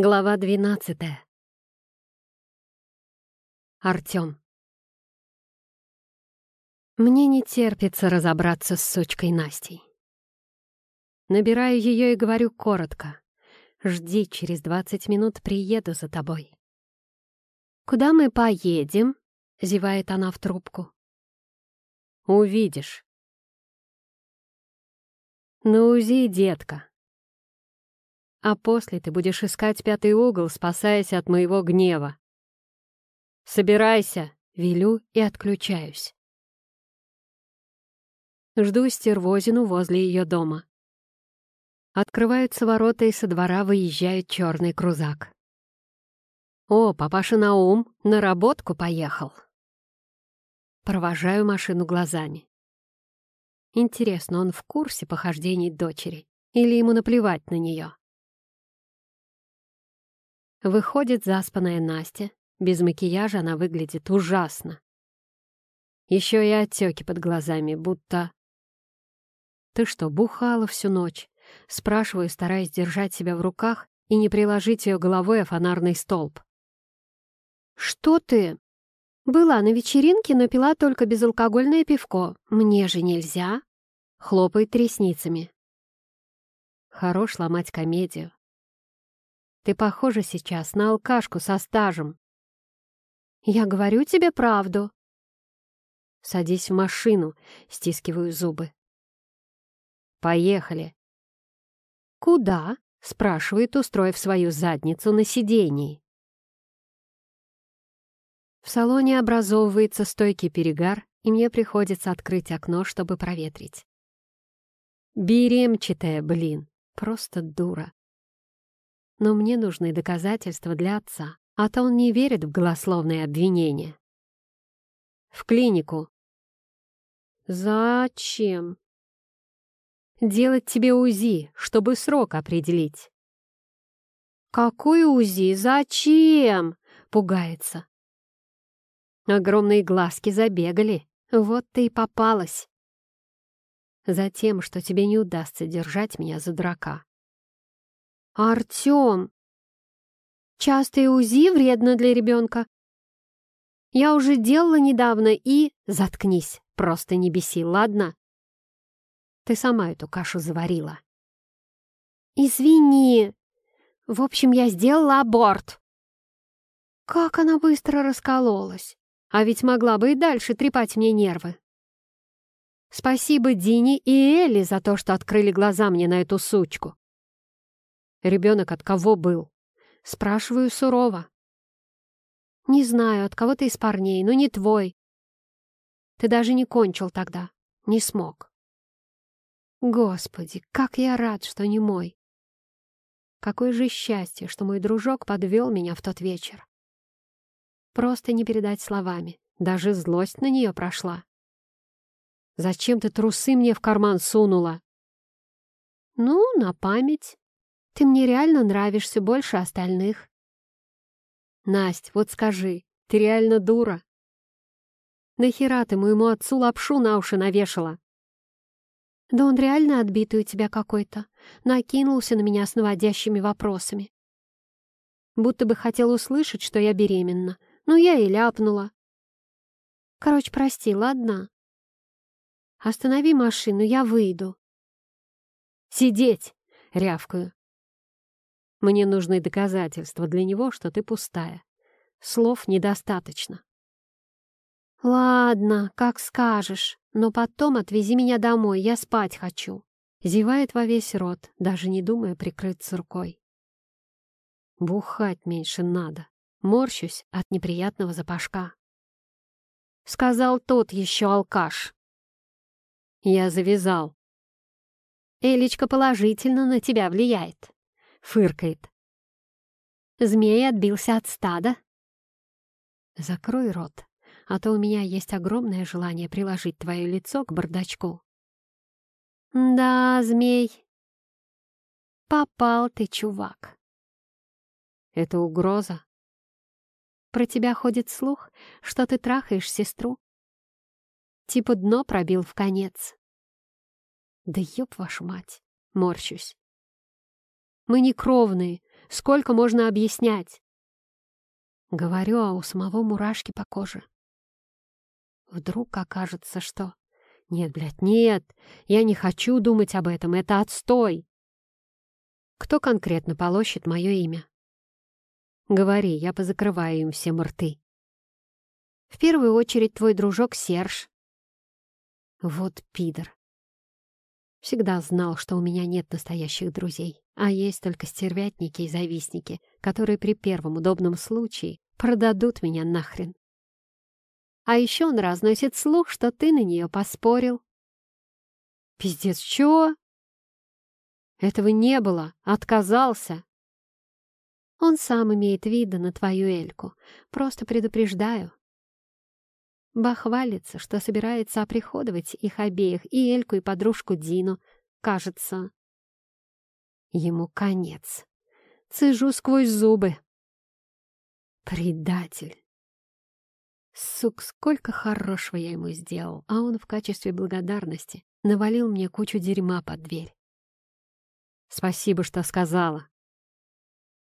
Глава двенадцатая. Артём. Мне не терпится разобраться с сучкой Настей. Набираю ее и говорю коротко. «Жди, через двадцать минут приеду за тобой». «Куда мы поедем?» — зевает она в трубку. «Увидишь». «На УЗИ, детка», а после ты будешь искать пятый угол, спасаясь от моего гнева. Собирайся, велю и отключаюсь. Жду стервозину возле ее дома. Открываются ворота, и со двора выезжает черный крузак. «О, папаша Наум на работку поехал!» Провожаю машину глазами. Интересно, он в курсе похождений дочери или ему наплевать на нее? Выходит заспанная Настя. Без макияжа она выглядит ужасно. Еще и отеки под глазами, будто... «Ты что, бухала всю ночь?» Спрашиваю, стараясь держать себя в руках и не приложить ее головой о фонарный столб. «Что ты?» «Была на вечеринке, но пила только безалкогольное пивко. Мне же нельзя!» Хлопает ресницами. Хорош ломать комедию. Ты похожа сейчас на алкашку со стажем. Я говорю тебе правду. Садись в машину, стискиваю зубы. Поехали. Куда? спрашивает, устроив свою задницу на сидении. В салоне образовывается стойкий перегар, и мне приходится открыть окно, чтобы проветрить. Беремчатая, блин, просто дура. Но мне нужны доказательства для отца, а то он не верит в голословные обвинения. В клинику. Зачем? Делать тебе УЗИ, чтобы срок определить. Какой УЗИ? Зачем? Пугается. Огромные глазки забегали. Вот ты и попалась. Затем, что тебе не удастся держать меня за дурака. «Артем! Частое УЗИ вредно для ребенка. Я уже делала недавно и... Заткнись, просто не беси, ладно? Ты сама эту кашу заварила. Извини. В общем, я сделала аборт. Как она быстро раскололась. А ведь могла бы и дальше трепать мне нервы. Спасибо Дине и Элли за то, что открыли глаза мне на эту сучку. Ребенок от кого был? Спрашиваю сурово. Не знаю, от кого-то из парней, но не твой. Ты даже не кончил тогда. Не смог. Господи, как я рад, что не мой. Какое же счастье, что мой дружок подвел меня в тот вечер. Просто не передать словами. Даже злость на нее прошла. Зачем ты трусы мне в карман сунула? Ну, на память. Ты мне реально нравишься больше остальных. Насть, вот скажи, ты реально дура? Нахера ты моему отцу лапшу на уши навешала? Да он реально отбитый у тебя какой-то. Накинулся на меня с наводящими вопросами. Будто бы хотел услышать, что я беременна. Ну, я и ляпнула. Короче, прости, ладно? Останови машину, я выйду. «Сидеть!» — рявкаю. Мне нужны доказательства для него, что ты пустая. Слов недостаточно. «Ладно, как скажешь, но потом отвези меня домой, я спать хочу». Зевает во весь рот, даже не думая прикрыться рукой. Бухать меньше надо. Морщусь от неприятного запашка. Сказал тот еще алкаш. Я завязал. Элечка положительно на тебя влияет фыркает. Змей отбился от стада. Закрой рот, а то у меня есть огромное желание приложить твое лицо к бардачку. Да, змей. Попал ты, чувак. Это угроза. Про тебя ходит слух, что ты трахаешь сестру. Типа дно пробил в конец. Да ёб вашу мать, морщусь. Мы не кровные, Сколько можно объяснять? Говорю, а у самого мурашки по коже. Вдруг окажется, что... Нет, блядь, нет, я не хочу думать об этом, это отстой. Кто конкретно полощет мое имя? Говори, я позакрываю им все рты. В первую очередь твой дружок Серж. Вот пидор. Всегда знал, что у меня нет настоящих друзей, а есть только стервятники и завистники, которые при первом удобном случае продадут меня нахрен. А еще он разносит слух, что ты на нее поспорил. Пиздец, чего? Этого не было, отказался. Он сам имеет вида на твою Эльку, просто предупреждаю. Бахвалится, что собирается оприходовать их обеих, и Эльку, и подружку Дину, кажется. Ему конец. Цежу сквозь зубы. Предатель. Сук, сколько хорошего я ему сделал, а он в качестве благодарности навалил мне кучу дерьма под дверь. Спасибо, что сказала.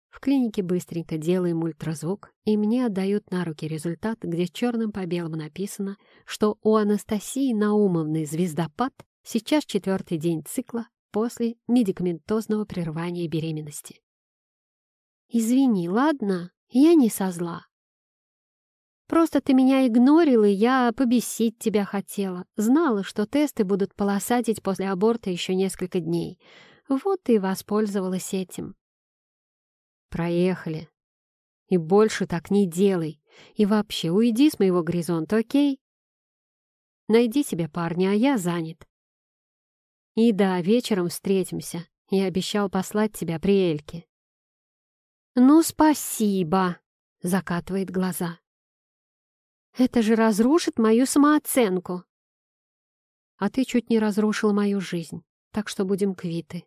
В клинике быстренько делаем ультразвук, и мне отдают на руки результат, где черным по белому написано, что у Анастасии Наумовны звездопад сейчас четвертый день цикла после медикаментозного прерывания беременности. «Извини, ладно? Я не со зла. Просто ты меня игнорил, и я побесить тебя хотела. Знала, что тесты будут полосатить после аборта еще несколько дней. Вот и воспользовалась этим. Проехали. И больше так не делай. И вообще, уйди с моего горизонта, окей? Найди себе парня, а я занят. И да, вечером встретимся. Я обещал послать тебя при Эльке. «Ну, спасибо!» — закатывает глаза. Это же разрушит мою самооценку. А ты чуть не разрушила мою жизнь, так что будем квиты.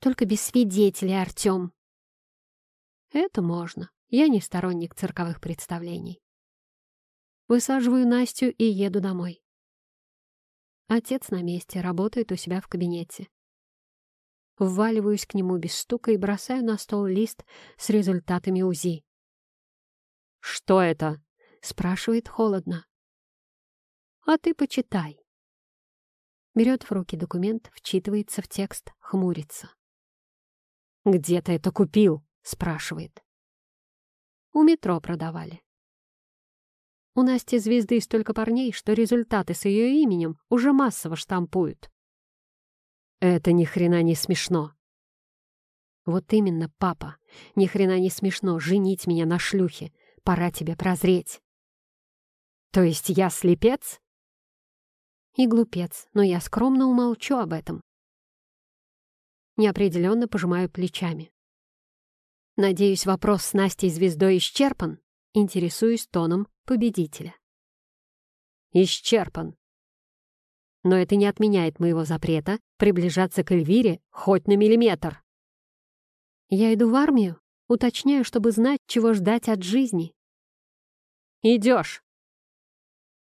Только без свидетелей, Артем. Это можно. Я не сторонник цирковых представлений. Высаживаю Настю и еду домой. Отец на месте, работает у себя в кабинете. Вваливаюсь к нему без стука и бросаю на стол лист с результатами УЗИ. «Что это?» Спрашивает холодно. «А ты почитай». Берет в руки документ, вчитывается в текст, хмурится. «Где ты это купил?» — спрашивает. «У метро продавали». У Насти звезды столько парней, что результаты с ее именем уже массово штампуют. Это ни хрена не смешно. Вот именно, папа, ни хрена не смешно женить меня на шлюхе. Пора тебе прозреть. То есть я слепец? И глупец, но я скромно умолчу об этом. Неопределенно пожимаю плечами. Надеюсь, вопрос с Настей звездой исчерпан. Интересуюсь тоном победителя. Исчерпан. Но это не отменяет моего запрета приближаться к Эльвире хоть на миллиметр. Я иду в армию, уточняю, чтобы знать, чего ждать от жизни. «Идешь!»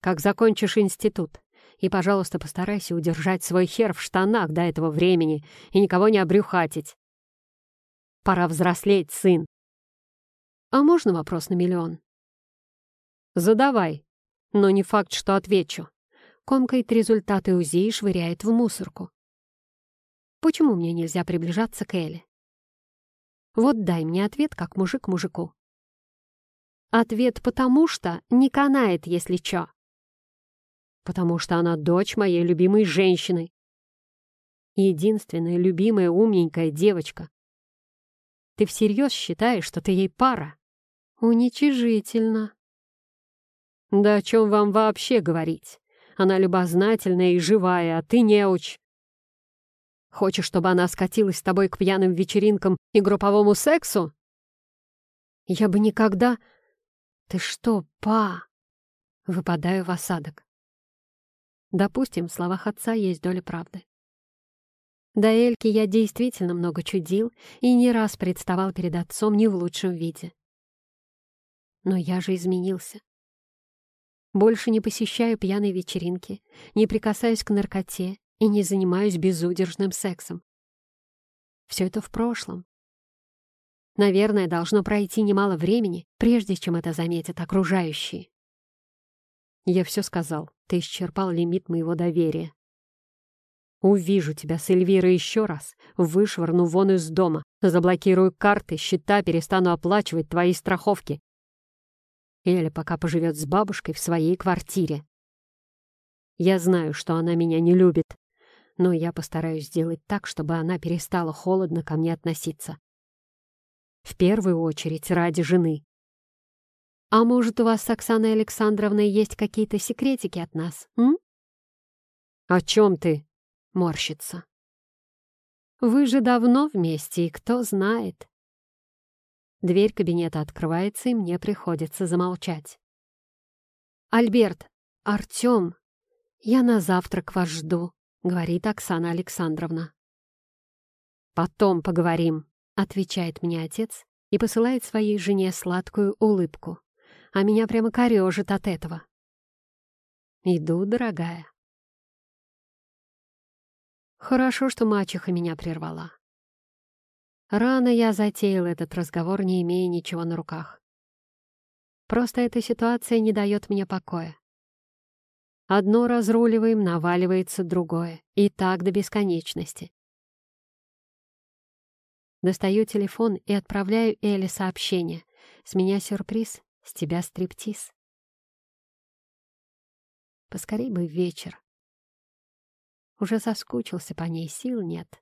как закончишь институт. И, пожалуйста, постарайся удержать свой хер в штанах до этого времени и никого не обрюхатить. Пора взрослеть, сын. А можно вопрос на миллион? Задавай, но не факт, что отвечу. Комкает результаты УЗИ и швыряет в мусорку. Почему мне нельзя приближаться к Эле? Вот дай мне ответ, как мужик мужику. Ответ «потому что» не канает, если чё потому что она дочь моей любимой женщины. Единственная любимая умненькая девочка. Ты всерьез считаешь, что ты ей пара? Уничижительно. Да о чем вам вообще говорить? Она любознательная и живая, а ты неуч. Хочешь, чтобы она скатилась с тобой к пьяным вечеринкам и групповому сексу? Я бы никогда... Ты что, па? Выпадаю в осадок. Допустим, в словах отца есть доля правды. До Эльки я действительно много чудил и не раз представал перед отцом не в лучшем виде. Но я же изменился. Больше не посещаю пьяные вечеринки, не прикасаюсь к наркоте и не занимаюсь безудержным сексом. Все это в прошлом. Наверное, должно пройти немало времени, прежде чем это заметят окружающие. Я все сказал. Ты исчерпал лимит моего доверия. Увижу тебя с Эльвирой еще раз, вышвырну вон из дома, заблокирую карты, счета, перестану оплачивать твои страховки. Эля пока поживет с бабушкой в своей квартире. Я знаю, что она меня не любит, но я постараюсь сделать так, чтобы она перестала холодно ко мне относиться. В первую очередь ради жены. А может, у вас с Оксаной Александровной есть какие-то секретики от нас, м? О чем ты? Морщится. Вы же давно вместе, и кто знает. Дверь кабинета открывается, и мне приходится замолчать. «Альберт, Артем, я на завтрак вас жду», — говорит Оксана Александровна. «Потом поговорим», — отвечает мне отец и посылает своей жене сладкую улыбку, а меня прямо корежит от этого. «Иду, дорогая». Хорошо, что мачеха меня прервала. Рано я затеял этот разговор, не имея ничего на руках. Просто эта ситуация не дает мне покоя. Одно разруливаем, наваливается другое. И так до бесконечности. Достаю телефон и отправляю Эле сообщение. С меня сюрприз, с тебя стриптиз. Поскорей бы вечер. Уже соскучился по ней, сил нет.